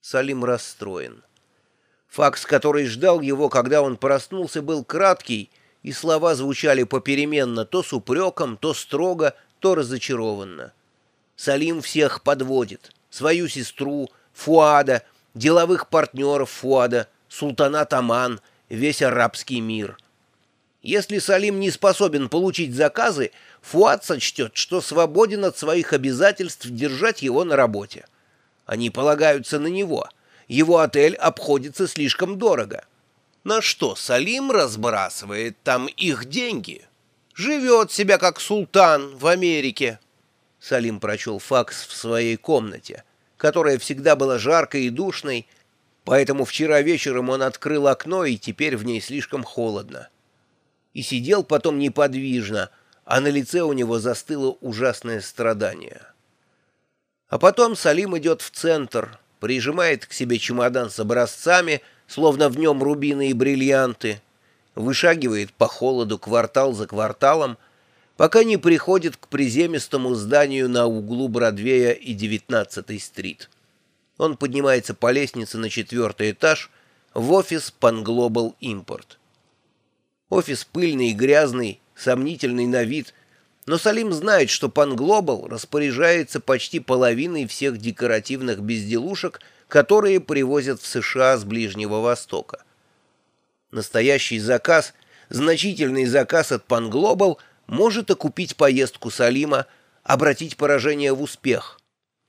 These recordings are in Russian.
Салим расстроен. Факс, который ждал его, когда он проснулся, был краткий, и слова звучали попеременно, то с упреком, то строго, то разочарованно. Салим всех подводит. Свою сестру, Фуада, деловых партнеров Фуада, султана Таман, весь арабский мир. Если Салим не способен получить заказы, Фуад сочтет, что свободен от своих обязательств держать его на работе. Они полагаются на него. Его отель обходится слишком дорого. На что Салим разбрасывает там их деньги? Живет себя как султан в Америке. Салим прочел факс в своей комнате, которая всегда была жаркой и душной, поэтому вчера вечером он открыл окно, и теперь в ней слишком холодно. И сидел потом неподвижно, а на лице у него застыло ужасное страдание. А потом Салим идет в центр, прижимает к себе чемодан с образцами, словно в нем рубины и бриллианты, вышагивает по холоду квартал за кварталом, пока не приходит к приземистому зданию на углу Бродвея и 19-й стрит. Он поднимается по лестнице на четвертый этаж в офис Pan Global Import. Офис пыльный и грязный, сомнительный на вид – но Салим знает, что Панглобал распоряжается почти половиной всех декоративных безделушек, которые привозят в США с Ближнего Востока. Настоящий заказ, значительный заказ от Панглобал может окупить поездку Салима, обратить поражение в успех.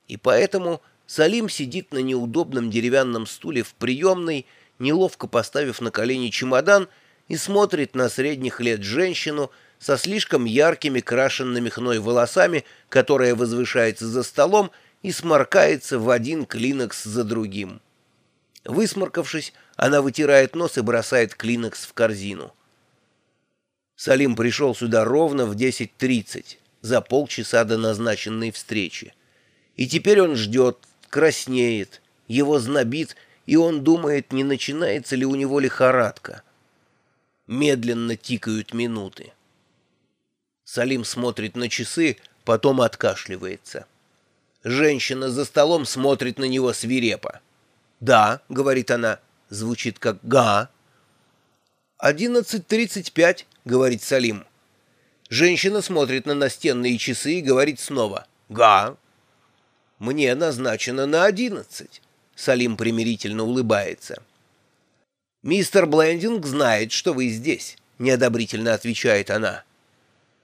И поэтому Салим сидит на неудобном деревянном стуле в приемной, неловко поставив на колени чемодан, и смотрит на средних лет женщину, со слишком яркими крашенными хной волосами, которая возвышается за столом и сморкается в один клинокс за другим. Высморкавшись, она вытирает нос и бросает клинокс в корзину. Салим пришел сюда ровно в 10.30, за полчаса до назначенной встречи. И теперь он ждет, краснеет, его знобит, и он думает, не начинается ли у него лихорадка. Медленно тикают минуты. Салим смотрит на часы, потом откашливается. Женщина за столом смотрит на него свирепо. «Да», — говорит она, — звучит как «га». «Одиннадцать тридцать пять», — говорит Салим. Женщина смотрит на настенные часы и говорит снова «га». «Мне назначено на одиннадцать», — Салим примирительно улыбается. «Мистер Блендинг знает, что вы здесь», — неодобрительно отвечает она.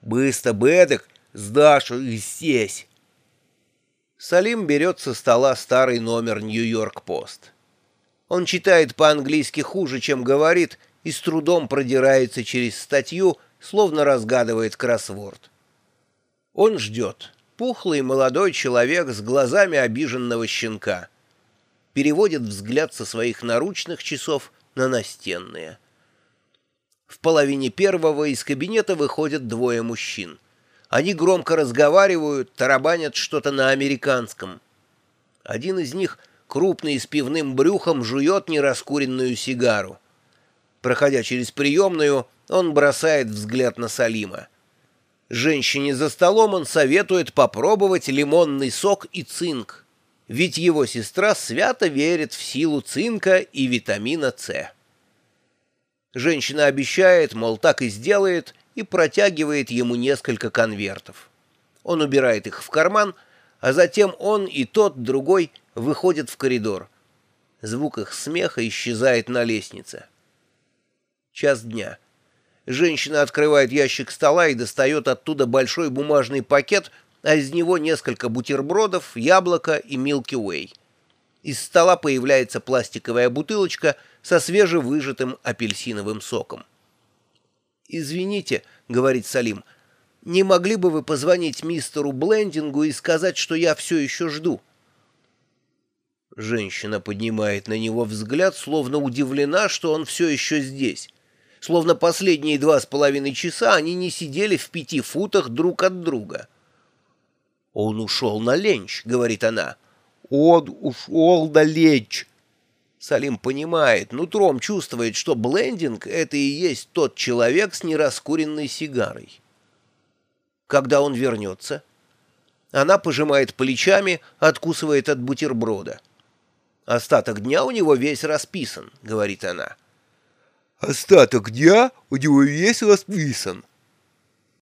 Быстро бедок, сдашь и здесь. Салим берет со стола старый номер «Нью-Йорк-Пост». Он читает по-английски хуже, чем говорит, и с трудом продирается через статью, словно разгадывает кроссворд. Он ждет. Пухлый молодой человек с глазами обиженного щенка. Переводит взгляд со своих наручных часов на настенные. В половине первого из кабинета выходят двое мужчин. Они громко разговаривают, тарабанят что-то на американском. Один из них, крупный с пивным брюхом, жует нераскуренную сигару. Проходя через приемную, он бросает взгляд на Салима. Женщине за столом он советует попробовать лимонный сок и цинк, ведь его сестра свято верит в силу цинка и витамина С. Женщина обещает, мол, так и сделает, и протягивает ему несколько конвертов. Он убирает их в карман, а затем он и тот, другой, выходят в коридор. Звук их смеха исчезает на лестнице. Час дня. Женщина открывает ящик стола и достает оттуда большой бумажный пакет, а из него несколько бутербродов, яблоко и Милки Уэй. Из стола появляется пластиковая бутылочка со свежевыжатым апельсиновым соком. «Извините», — говорит Салим, — «не могли бы вы позвонить мистеру Блендингу и сказать, что я все еще жду?» Женщина поднимает на него взгляд, словно удивлена, что он все еще здесь. Словно последние два с половиной часа они не сидели в пяти футах друг от друга. «Он ушел на ленч», — говорит она. Он ушел далеч. Салим понимает, нутром чувствует, что блендинг — это и есть тот человек с нераскуренной сигарой. Когда он вернется? Она пожимает плечами, откусывает от бутерброда. «Остаток дня у него весь расписан», — говорит она. «Остаток дня у него весь расписан»,